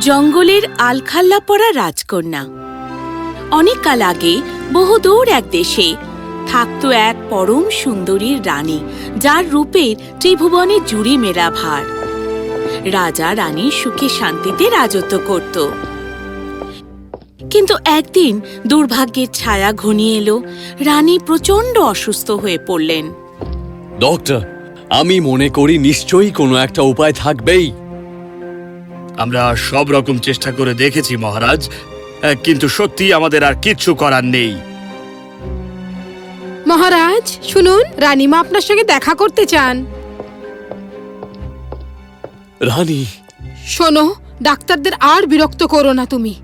জঙ্গলের আলখাল্লা পড়া রাজকন্যা। অনেক কাল আগে বহুদূর এক দেশে থাকত এক পরম সুন্দরীর রানী, যার রূপের ত্রিভুবনে জুড়ি মেরা ভার। রাজা রানী সুখে শান্তিতে রাজত্ব করত। কিন্তু একদিন দুর্ভাগ্যের ছায়া ঘনিয়ে এলো, রানী প্রচণ্ড অসুস্থ হয়ে পড়লেন। ডক্টর, আমি মনে করি নিশ্চয়ই কোনো একটা উপায় থাকবেই। আমরা সব রকম চেষ্টা করে দেখেছি মহারাজ। কিন্তু সত্যি আমাদের আর কিচ্ছু করার নেই। মহারাজ শুনুন রানীমা আপনার সঙ্গে দেখা করতে চান। রানী। শোনো ডাক্তারদের আর বিরক্ত করো না তুমি।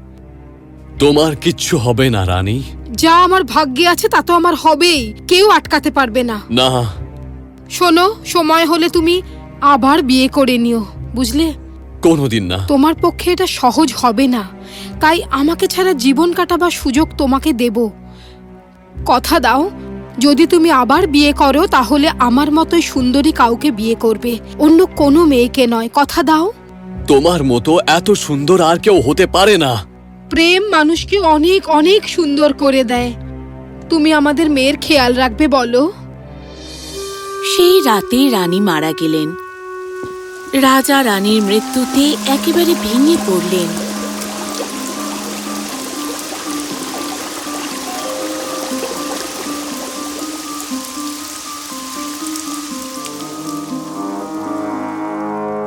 তোমার কিচ্ছু হবে না রানী। যা আমার ভাগ্যে আছে তা তো আমার হবেই। কেউ আটকাতে পারবে না। না। শোনো সময় হলে তুমি আবার বিয়ে করে নিও বুঝলে? কোনোদিন না। তোমার পক্ষে এটা সহজ হবে না। তাই আমাকে ছাড়া জীবন কাটাবার সুযোগ তোমাকে দেব। কথা দাও যদি তুমি আবার বিয়ে করো তাহলে আমার মতোই সুন্দরী কাউকে বিয়ে করবে অন্য কোনো মেয়েকে নয়। কথা দাও। তোমার মতো এত সুন্দর আর কেউ হতে পারে না। প্রেম মানুষকে অনেক অনেক সুন্দর করে দেয়। তুমি আমাদের মেয়ের খেয়াল রাখবে বলো। সেই রাতে রানী মারা গেলেন। রাজা রানীর মৃত্যুতে একেবারে ভেঙে পড়লেন।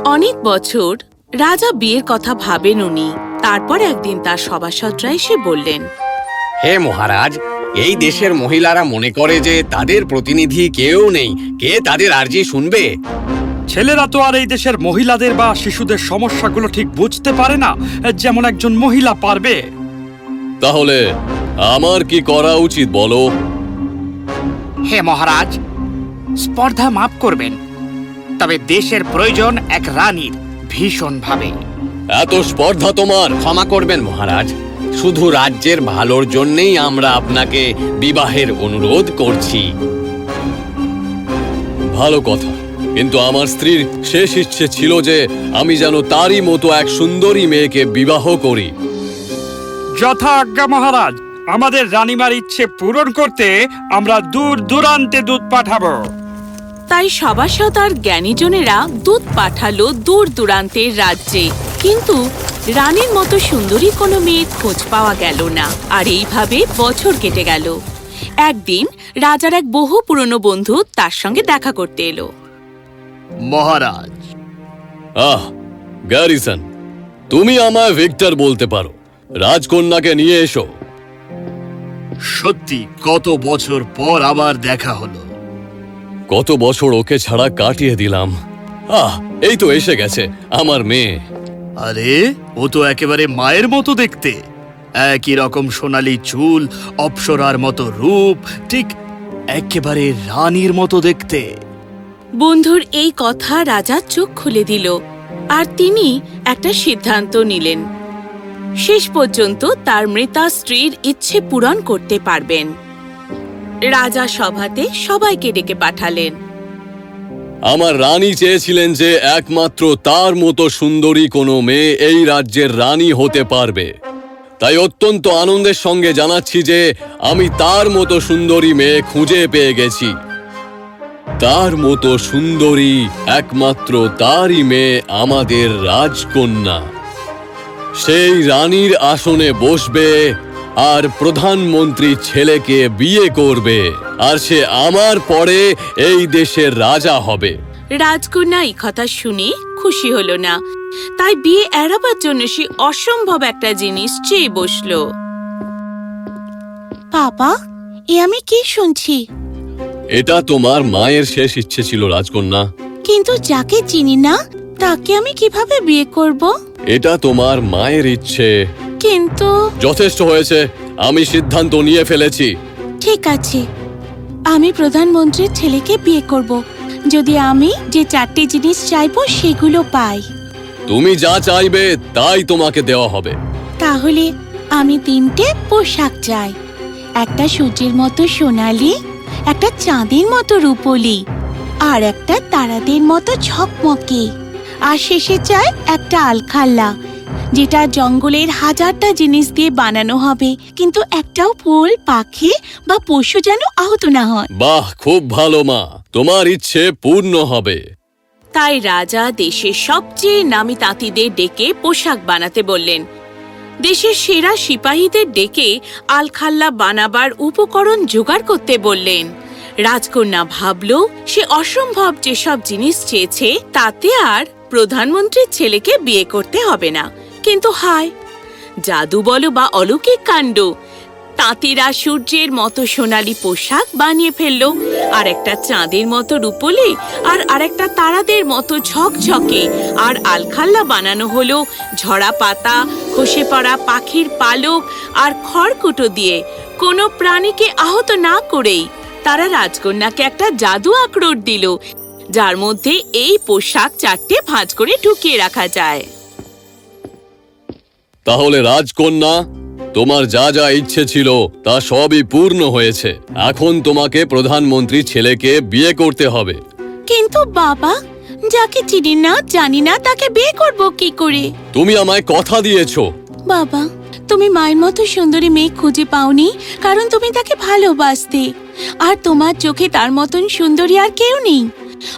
অনেক বছর রাজা বিয়ের কথা ভাবেন উনি। তারপর একদিন তার সভাসদরা এসে বললেন, হে মহারাজ, এই দেশের মহিলারা মনে করে যে তাদের প্রতিনিধি কেউ নেই। কে তাদের আর্জি শুনবে? ছেলেরা তো আর এই দেশের মহিলাদের বা শিশুদের সমস্যাগুলো ঠিক বুঝতে পারে না যেমন একজন মহিলা পারবে। তাহলে আমার কি করা উচিত বলো? হে মহারাজ স্পর্ধা মাফ করবেন তবে দেশের প্রয়োজন এক রানীর ভীষণভাবে। এত স্পর্ধা তোমার। ক্ষমা করবেন মহারাজ শুধু রাজ্যের ভালোর জন্যেই আমরা আপনাকে বিবাহের অনুরোধ করছি। ভালো কথা। কিন্তু আমার স্ত্রীর শেষ ইচ্ছে ছিল যে আমি যেন তারই মতো এক সুন্দরী মেয়েকে বিবাহ করি। যথা আজ্ঞা মহারাজ আমাদের রানীমার ইচ্ছে পূরণ করতে আমরা দূর দূরান্তে দুধ পাঠাবো। তাই সভাসদ আর জ্ঞানীজনেরা দুধ পাঠালো দূর দূরান্তের রাজ্যে। কিন্তু রানীর মতো সুন্দরী কোনো মেয়ের খোঁজ পাওয়া গেল না আর এইভাবে বছর কেটে গেল। একদিন রাজার এক বহু পুরনো বন্ধু তার সঙ্গে দেখা করতে এলো। মহারাজ। আহ গ্যারিসন তুমি আমায় ভিক্টর বলতে পারো। রাজকন্যাকে নিয়ে এসো। সত্যি কত বছর পর আবার দেখা হলো। কত বছর ওকে ছাড়া কাটিয়ে দিলাম। আহ এই তো এসে গেছে আমার মেয়ে। আরে ও তো একেবারে মায়ের মতো দেখতে। একই রকম সোনালী চুল অপ্সরার মতো রূপ ঠিক একেবারে রানীর মতো দেখতে। বন্ধুর এই কথা রাজা চোখ খুলে দিল, আর তিনি একটা সিদ্ধান্ত নিলেন। শেষ পর্যন্ত তার মৃতা স্ত্রীর ইচ্ছে পূরণ করতে পারবেন। রাজা সভাতে সবাইকে ডেকে পাঠালেন। আমার রানী চেয়েছিলেন যে একমাত্র তার মতো সুন্দরী কোনো মেয়ে এই রাজ্যের রানী হতে পারবে। তাই অত্যন্ত আনন্দের সঙ্গে জানাচ্ছি যে আমি তার মতো সুন্দরী মেয়ে খুঁজে পেয়ে গেছি। তার মতো সুন্দরী একমাত্র তারই মেয়ে আমাদের রাজকন্যা। সেই রানীর আসনে বসবে আর প্রধানমন্ত্রী ছেলেকে বিয়ে করবে আর সে আমার পরে এই দেশের রাজা হবে। রাজকন্যা এই কথা শুনে খুশি হলো না। তাই বিয়ে এড়াবার জন্য সে অসম্ভব একটা জিনিস চেয়ে বসল। বাবা এ আমি কি শুনছি? এটা তোমার মায়ের শেষ ইচ্ছে ছিল রাজকন্যা। কিন্তু যাকে চিনি না তাকে আমি কীভাবে বিয়ে করব? এটা তোমার মায়ের ইচ্ছে। কিন্তু যথেষ্ট হয়েছে আমি সিদ্ধান্ত নিয়ে ফেলেছি। ঠিক আছে আমি প্রধানমন্ত্রীর ছেলেকে বিয়ে করব। যদি আমি যে চারটি জিনিস চাইব সেগুলো পাই। তুমি যা চাইবে তাই তোমাকে দেওয়া হবে। তাহলে আমি তিনটে পোশাক চাই। একটা সূর্যের মতো সোনালি একটা চাঁদের মতো রূপলি আর একটা তারাদের মতো ঝকমকে। আর শেষে চায় একটা আলখাল্লা যেটা জঙ্গলের হাজারটা জিনিস দিয়ে বানানো হবে কিন্তু একটাও ফুল পাখি বা পশু যেন আহত না হয়। বাহ খুব ভালো মা। তোমার ইচ্ছে পূর্ণ হবে। তাই রাজা দেশের সবচেয়ে নামি তাঁতিদের ডেকে পোশাক বানাতে বললেন। দেশের সেরা সিপাহীদের ডেকে আলখাল্লা বানাবার উপকরণ জোগাড় করতে বললেন। রাজকন্যা ভাবল, সে অসম্ভব যেসব জিনিস চেয়েছে, তাতে আর প্রধানমন্ত্রীর ছেলেকে বিয়ে করতে হবে না। কিন্তু হায়, জাদু বলো বা অলৌকিক কাণ্ড, তাঁতিরা সূর্যের মতো সোনালি পোশাক বানিয়ে ফেলল। আর একটা চাঁদের মতো রূপলি আর আরেকটা তারাদের মতো ঝকঝকে। আর আলখাল্লা বানানো হলো ঝরা পাতা, খসে পড়া পাখির পালক আর খড়কুটো দিয়ে। কোনো প্রাণীকে আহত না করেই তারা রাজকন্যাকে একটা জাদু আখরোট দিল, যার মধ্যে এই পোশাক চারটে ভাঁজ করে ঢুকিয়ে রাখা যায়। তাহলে রাজকন্যা তোমার যা যা ইচ্ছে ছিল তা সবই পূর্ণ হয়েছে। এখন তোমাকে প্রধানমন্ত্রী ছেলেকে বিয়ে করতে হবে। কিন্তু বাবা যাকে চিনি না জানি না তাকে বিয়ে করব কি করে? তুমি আমায় কথা দিয়েছ। বাবা তুমি মায়ের মতো সুন্দরী মেয়ে খুঁজে পাওনি কারণ তুমি তাকে ভালোবাসতে। আর তোমার চোখে তার মতন সুন্দরী আর কেউ নেই।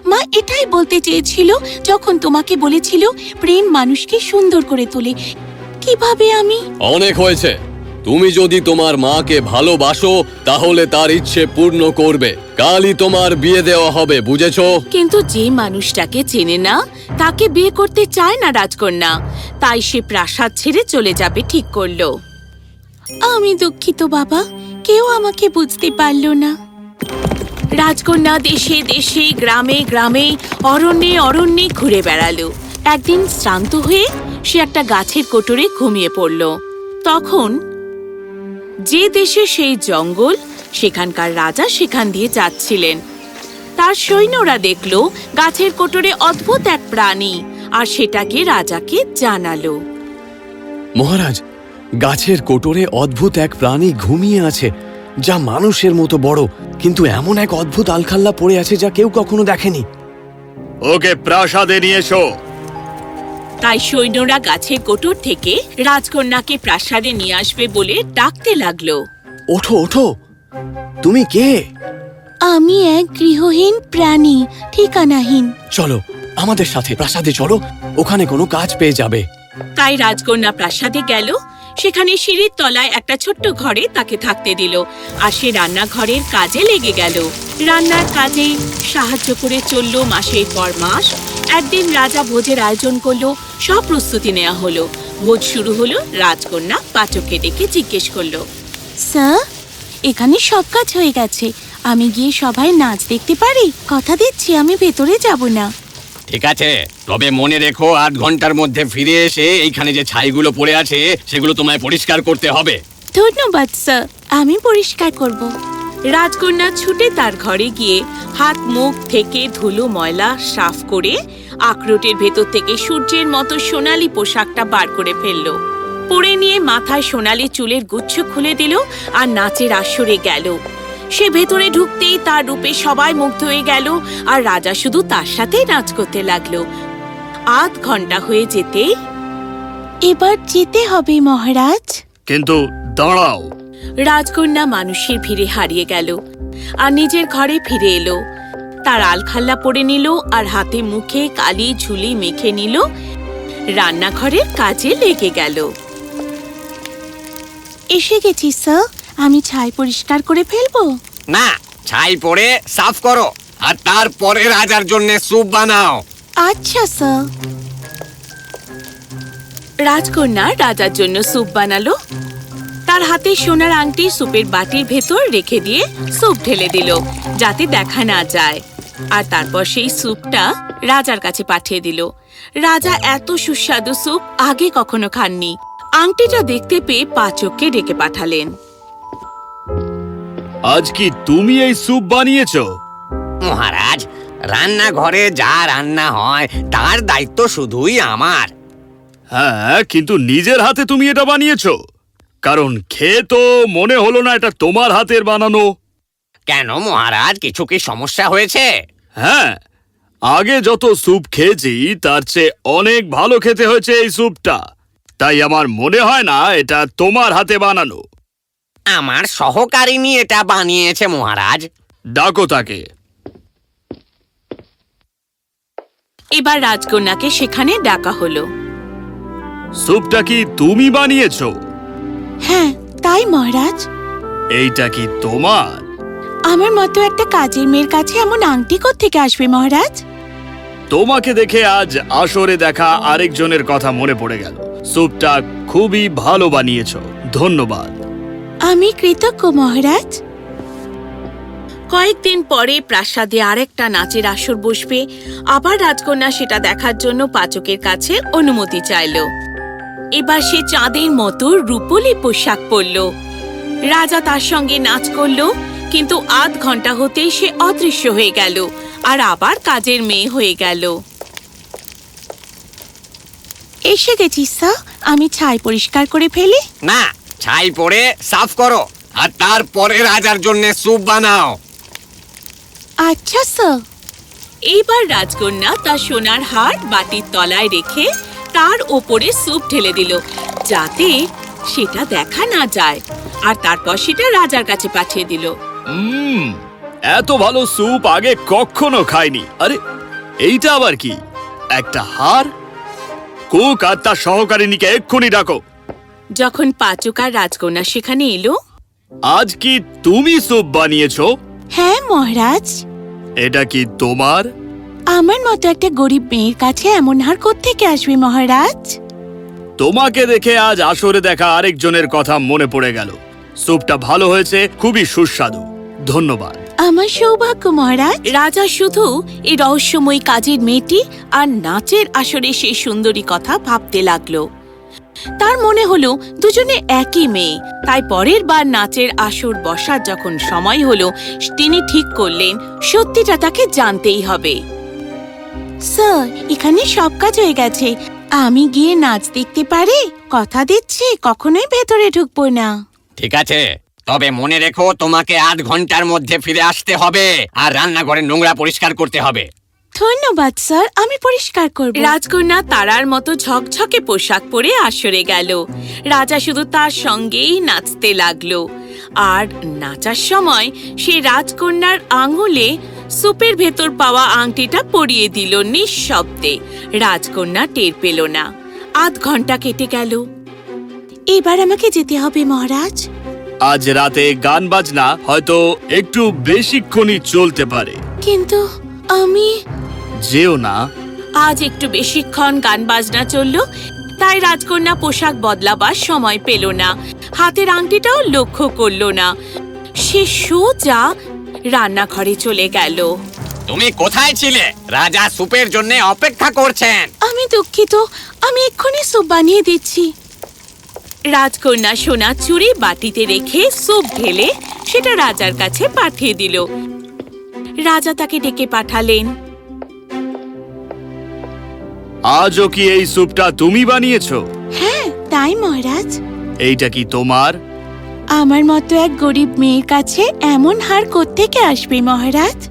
মা এটাই বলতে চেয়েছিল যখন তোমাকে বলেছিল প্রেম মানুষকে সুন্দর করে তোলে। কীভাবে আমি? অনেক হয়েছে। তুমি যদি তোমার মাকে ভালোবাসো তাহলে তার ইচ্ছে পূর্ণ করবে। কালই তোমার বিয়ে দেওয়া হবে বুঝেছ? কিন্তু যে মানুষটাকে চেনে না তাকে বিয়ে করতে চায় না রাজকন্যা। তাই সে প্রাসাদ ছেড়ে চলে যাবে ঠিক করল। আমি দুঃখিত বাবা। কেউ আমাকে বুঝতে পারল না। রাজকন্যা দেশে দেশে গ্রামে গ্রামে অরণ্যে অরণ্যে ঘুরে বেড়ালো। একদিন শ্রান্ত হয়ে সে একটা গাছের কোটরে ঘুমিয়ে পড়ল। তখন যে দেশে সেই জঙ্গল সেখানকার রাজা সেখান দিয়ে যাচ্ছিলেন। তার সৈন্যরা দেখল গাছের কোটরে অদ্ভুত এক প্রাণী আর সেটাকে রাজাকে জানালো। মহারাজ গাছের কোটরে অদ্ভুত এক প্রাণী ঘুমিয়ে আছে যা মানুষের মতো বড় কিন্তু এমন এক অদ্ভুত আলখাল্লা পড়ে আছে যা কেউ কখনো দেখেনি। ওকে প্রাসাদে নিয়ে এসো। তাই সৈন্যরা গাছের কোটর থেকে রাজকন্যাকে প্রাসাদে নিয়ে আসবে বলে ডাকতে লাগল। ওঠো ওঠো। তুমি কে? আমি এক গৃহহীন প্রাণী ঠিকানাহীন। চলো আমাদের সাথে প্রাসাদে চলো ওখানে কোনো কাজ পেয়ে যাবে। তাই রাজকন্যা প্রাসাদে গেল সেখানে সিঁড়ির তলায় একটা ছোট্ট ঘরে তাকে থাকতে দিল আর সে রান্নাঘরের কাজে লেগে গেল। রান্নার কাজে সাহায্য করে চলল মাসের পর মাস একদিন রাজা ভোজের আয়োজন করল সব প্রস্তুতি নেওয়া হলো। ভোজ শুরু হলো রাজকন্যা পাচককে ডেকে জিজ্ঞেস করল স্যার এখানে সব কাজ হয়ে গেছে। আমি গিয়ে সবাই নাচ দেখতে পারি? কথা দিচ্ছি আমি ভেতরে যাব না। ঠিক আছে তবে মনে রেখো আধ ঘণ্টার মধ্যে ফিরে এসে এইখানে যে ছাইগুলো পড়ে আছে সেগুলো তোমায় পরিষ্কার করতে হবে। ধন্যবাদ স্যার। আমি পরিষ্কার করব। রাজকন্যা ছুটে তার ঘরে গিয়ে হাত মুখ থেকে ধুলো ময়লা সাফ করে আখরোটের ভেতর থেকে সূর্যের মতো সোনালি পোশাকটা বার করে ফেলল। পরে নিয়ে মাথায় সোনালি চুলের গুচ্ছ খুলে দিল আর নাচের আসরে গেল। সে ভেতরে ঢুকতেই তার রূপে সবাই মুগ্ধ হয়ে গেল আর রাজা শুধু তার সাথেই নাচ করতে লাগল। আধ ঘণ্টা হয়ে যেতেই এবার যেতে হবে মহারাজ। কিন্তু দাঁড়াও। রাজকন্যা মানুষের ভিড়ে হারিয়ে গেল। আর নিজের ঘরে ফিরে এলো। তার আলখাল্লা পরে নিল আর হাতে মুখে কালি ঝুলি মেখে নিল। রান্নাঘরের কাজে লেগে গেল। এসে গেছি স্যার। আমি ছাই পরিষ্কার করে ফেলব? না ছাই পরে সাফ করো আর তারপরে রাজার জন্য স্যুপ বানাও। আচ্ছা স্যার। রাজকন্যা রাজার জন্য স্যুপ বানালো। তার হাতে সোনার আংটি স্যুপের বাটির ভেতর রেখে দিয়ে স্যুপ ঢেলে দিল যাতে দেখা না যায়। আর তারপর সেই স্যুপটা রাজার কাছে পাঠিয়ে দিল। রাজা এত সুস্বাদু স্যুপ আগে কখনো খাননি। আংটিটা দেখতে পেয়ে পাচককে ডেকে পাঠালেন। আজ কি তুমি এই স্যুপ বানিয়েছো? মহারাজ রান্নাঘরে যা রান্না হয় তার দায়িত্ব শুধুই আমার। হ্যাঁ কিন্তু নিজের হাতে তুমি এটা বানিয়েছো। কারণ খেয়ে তো মনে হলো না এটা তোমার হাতের বানানো। কেন মহারাজ? কিছু কি সমস্যা হয়েছে? হ্যাঁ আগে যত স্যুপ খেয়েছি তার চেয়ে অনেক ভালো খেতে হয়েছে এই স্যুপটা। তাই আমার মনে হয় না এটা তোমার হাতে বানানো। আমার সহকারিনী এটা বানিয়েছে মহারাজ। ডাকো তাকে। এবার রাজকন্যাকে সেখানে ডাকা হলো। স্যুপটা কি তুমি বানিয়েছো? হ্যাঁ তাই মহারাজ। এইটা কি তোমার? আমার মতো একটা কাজের মেয়ের কাছে এমন আংটি থেকে আসবে মহারাজ? তোমাকে দেখে আজ আসরে দেখা আরেকজনের কথা মনে পড়ে গেল। স্যুপটা খুবই ভালো বানিয়েছ। ধন্যবাদ। আমি কৃতজ্ঞ মহারাজ। কয়েকদিন পরে প্রাসাদে আরেকটা নাচের আসর বসবে। আবার রাজকন্যা সেটা দেখার জন্য পাচকের কাছে অনুমতি চাইল। এবার সে চাঁদের মতো রূপলি পোশাক পরল। রাজা তার সঙ্গে নাচ করল কিন্তু আধ ঘণ্টা হতেই সে অদৃশ্য হয়ে গেল আর আবার কাজের মেয়ে হয়ে গেল। এসে গেছি স্যার। আমি ছাই পরিষ্কার করে ফেলি। না ছাই পরে সাফ করো আর তারপরে রাজার জন্য স্যুপ বানাও। আচ্ছা স্যার। এইবার রাজকন্যা তার সোনার হার বাটির তলায় রেখে তার ওপরে স্যুপ ঢেলে দিল যাতে সেটা দেখা না যায়। আর তারপর সেটা রাজার কাছে পাঠিয়ে দিল। উম, এত ভালো স্যুপ আগে কখনো খাইনি। আরে এইটা আবার কি? একটা হার? কুক আর তার সহকারিনীকে এক্ষুনি ডাকো। যখন পাচক আর রাজকন্যা সেখানে এলো? আজ কি তুমি স্যুপ বানিয়েছো? হ্যাঁ মহারাজ। এটা কি তোমার? আমার মতো একটা গরিব মেয়ের কাছে এমন হার থেকে আসবে মহারাজ? তোমাকে দেখে আজ আসরে দেখা আরেকজনের কথা মনে পড়ে গেল। স্যুপটা ভালো হয়েছে খুবই সুস্বাদু। ধন্যবাদ। আমার সৌভাগ্য মহারাজ। রাজা শুধু এই রহস্যময়ী কাজের মেয়েটি আর নাচের আসরে সেই সুন্দরী কথা ভাবতে লাগল। তার মনে হলো দুজনে একই মেয়ে তাই পরের বার নাচের আসর বসার যখন সময় হলো তিনি ঠিক করলেন সত্যিটা তাকে জানতেই হবে। স্যার এখানে সব কাজ হয়ে গেছে। আমি গিয়ে নাচ দেখতে পারি কথা দিচ্ছি কখনোই ভেতরে ঢুকবো না। ঠিক আছে তবে মনে রেখো তোমাকে আধ ঘণ্টার মধ্যে ফিরে আসতে হবে আর রান্নাঘরে নোংরা পরিষ্কার করতে হবে। ধন্যবাদ স্যার আমি পরিষ্কার করব। রাজকন্যা তারার মতো ঝকঝকে পোশাক পরে আসরে গেল। রাজা শুধু তার সঙ্গেই নাচতে লাগল। আর নাচার সময় সে রাজকন্যার আঙুলে সুপের ভেতর পাওয়া আংটিটা পরিয়ে দিল নিঃশব্দে। রাজকন্যা টের পেল না। আধ ঘণ্টা কেটে গেল। এবার আমাকে যেতে হবে মহারাজ। আজ রাতে গান বাজনা হয়তো একটু বেশিক্ষণই চলতে পারে। কিন্তু আমি যেও না। আজ একটু বেশিক্ষণ গান বাজনা চলল তাই রাজকন্যা পোশাক বদলাবার সময় পেল না। হাতের আংটিটাও লক্ষ্য করল না। সে সোজা রান্নাঘরে চলে গেল। তুমি কোথায় ছিলে? রাজা স্যুপের জন্য অপেক্ষা করছেন। আমি দুঃখিত আমি এক্ষুনি স্যুপ বানিয়ে দিচ্ছি। রাজকন্যা সোনা চুরি বাটিতে রেখে স্যুপ ঢেলে সেটা রাজার কাছে পাঠিয়ে দিল। রাজা তাকে ডেকে পাঠালেন। আজও কি এই স্যুপটা তুমি বানিয়েছো? হ্যাঁ তাই মহারাজ। এইটা কি তোমার? আমার মতো এক গরিব মেয়ের কাছে এমন হার থেকে আসবে মহারাজ?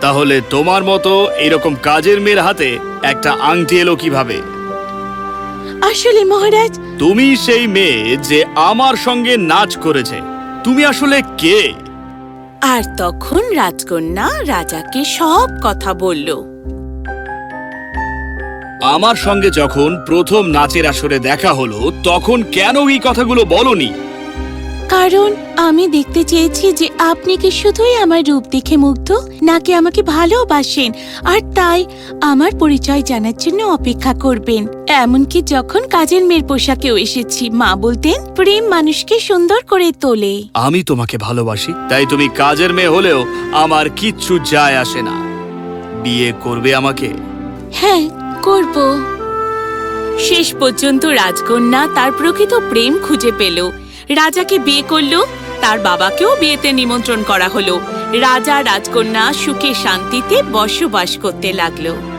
তাহলে তোমার মতো এরকম কাজের মেয়ের হাতে একটা আংটি এলো কীভাবে? আসলে মহারাজ তুমি সেই মেয়ে যে আমার সঙ্গে নাচ করেছে তুমি আসলে কে? আর তখন রাজকন্যা রাজাকে সব কথা বলল। আমার সঙ্গে যখন প্রথম নাচের আসরে দেখা হলো তখন কেন এই কথাগুলো বলনি? কারণ আমি দেখতে চেয়েছি যে আপনি কি শুধুই আমার রূপ দেখে মুগ্ধ নাকি আমাকে ভালোবাসেন আর তাই আমার পরিচয় জানার জন্য অপেক্ষা করবেন। এমনকি যখন কাজের মেয়ের পোশাকেও এসেছি মা বলতেন প্রেম মানুষকে সুন্দর করে তোলে। আমি তোমাকে ভালোবাসি তাই তুমি কাজের মেয়ে হলেও আমার কিচ্ছু যায় আসে না। বিয়ে করবে আমাকে? হ্যাঁ করব। শেষ পর্যন্ত রাজকন্যা তার প্রকৃত প্রেম খুঁজে পেল। রাজাকে বিয়ে করল, তার বাবাকেও বিয়েতে নিমন্ত্রণ করা হলো। রাজা রাজকন্যা সুখে শান্তিতে বসবাস করতে লাগল।